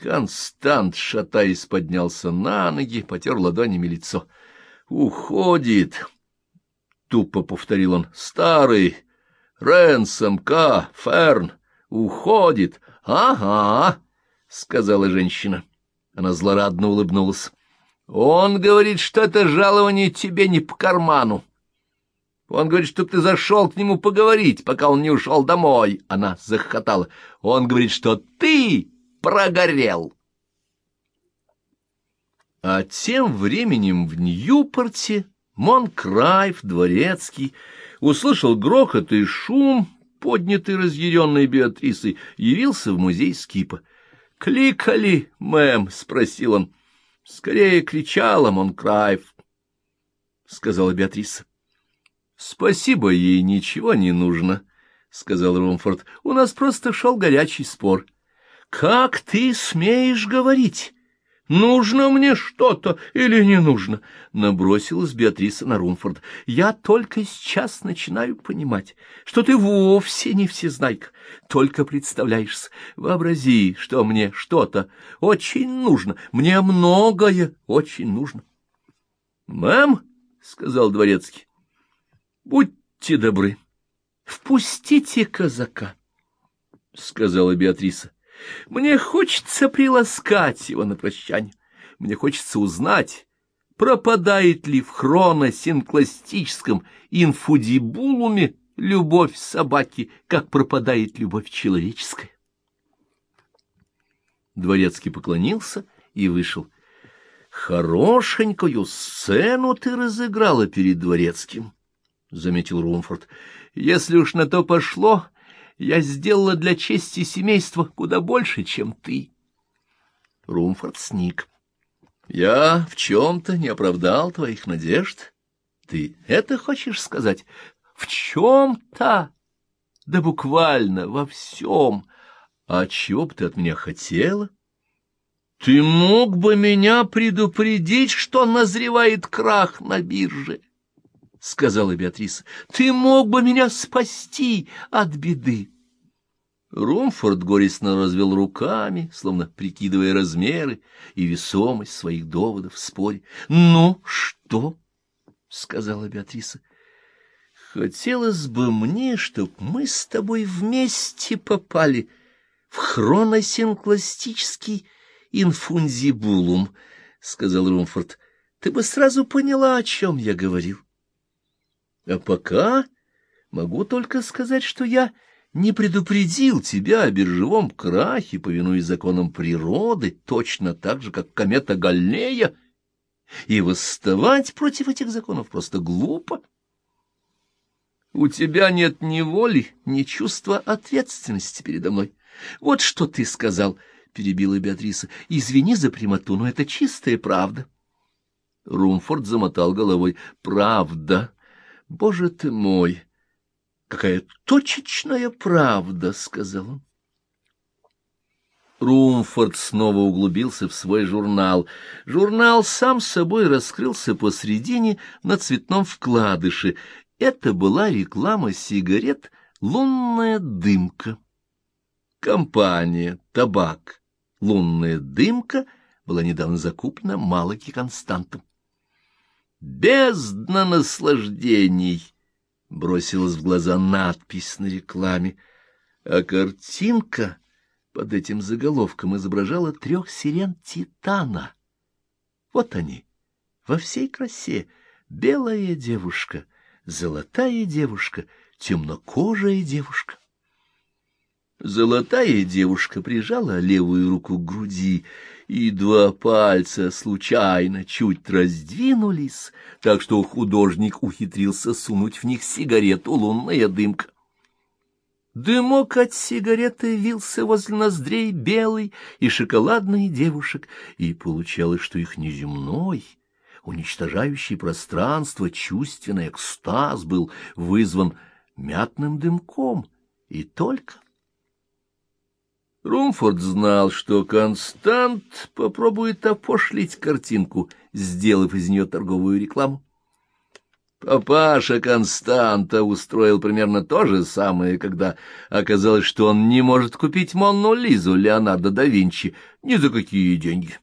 Констант, шатаясь, поднялся на ноги, потер ладонями лицо. «Уходит!» — тупо повторил он. «Старый! Ренсом, К, Ферн! Уходит! Ага!» — сказала женщина. Она злорадно улыбнулась. «Он говорит, что это жалование тебе не по карману. Он говорит, что ты зашел к нему поговорить, пока он не ушел домой». Она захохотала. «Он говорит, что ты прогорел». А тем временем в Ньюпорте Монкрайв, Дворецкий, услышал грохот и шум, поднятый разъяренной Беатрисой, явился в музей Скипа. — Кликали, мэм? — спросил он. — Скорее кричала Монкрайв, — сказала Беатриса. — Спасибо, ей ничего не нужно, — сказал Румфорд. — У нас просто шел горячий спор. — Как ты смеешь говорить? «Нужно мне что-то или не нужно?» — набросилась Беатриса на Румфорд. «Я только сейчас начинаю понимать, что ты вовсе не всезнайка. Только представляешься, вообрази, что мне что-то очень нужно, мне многое очень нужно». «Мэм», — сказал дворецкий, — «будьте добры, впустите казака», — сказала Беатриса. Мне хочется приласкать его на прощание. Мне хочется узнать, пропадает ли в хроносинкластическом инфудибулуме любовь собаки, как пропадает любовь человеческая. Дворецкий поклонился и вышел. — Хорошенькую сцену ты разыграла перед дворецким, — заметил Румфорд. — Если уж на то пошло, я сделала для чести семейства куда больше, чем ты. Румфорд сник. Я в чем-то не оправдал твоих надежд. Ты это хочешь сказать? В чем-то? Да буквально во всем. А чего бы ты от меня хотела? Ты мог бы меня предупредить, что назревает крах на бирже. — сказала Беатриса, — ты мог бы меня спасти от беды. Румфорд горестно развел руками, словно прикидывая размеры и весомость своих доводов в споре. — Ну, что? — сказала Беатриса. — Хотелось бы мне, чтоб мы с тобой вместе попали в хроносинкластический инфунзибулум, — сказал Румфорд. — Ты бы сразу поняла, о чем я говорил. А пока могу только сказать, что я не предупредил тебя о биржевом крахе, повинуясь законам природы, точно так же, как комета Галлея, и восставать против этих законов просто глупо. У тебя нет ни воли, ни чувства ответственности передо мной. Вот что ты сказал, — перебила Беатриса. — Извини за прямоту, но это чистая правда. Румфорд замотал головой. — Правда. Боже ты мой! Какая точечная правда, — сказал он. Румфорд снова углубился в свой журнал. Журнал сам собой раскрылся посредине на цветном вкладыше. Это была реклама сигарет «Лунная дымка». Компания «Табак» «Лунная дымка» была недавно закуплена Малаки Константом. Бездна наслаждений! Бросилась в глаза надпись на рекламе, а картинка под этим заголовком изображала трех сирен Титана. Вот они, во всей красе, белая девушка, золотая девушка, темнокожая девушка. Золотая девушка прижала левую руку к груди, и два пальца случайно чуть раздвинулись, так что художник ухитрился сунуть в них сигарету «Лунная дымка». Дымок от сигареты вился возле ноздрей белый и шоколадный девушек, и получалось, что их неземной, уничтожающий пространство чувственный экстаз был вызван мятным дымком, и только... Румфорд знал, что Констант попробует опошлить картинку, сделав из нее торговую рекламу. Папаша Константа устроил примерно то же самое, когда оказалось, что он не может купить Монну Лизу Леонардо да Винчи ни за какие деньги.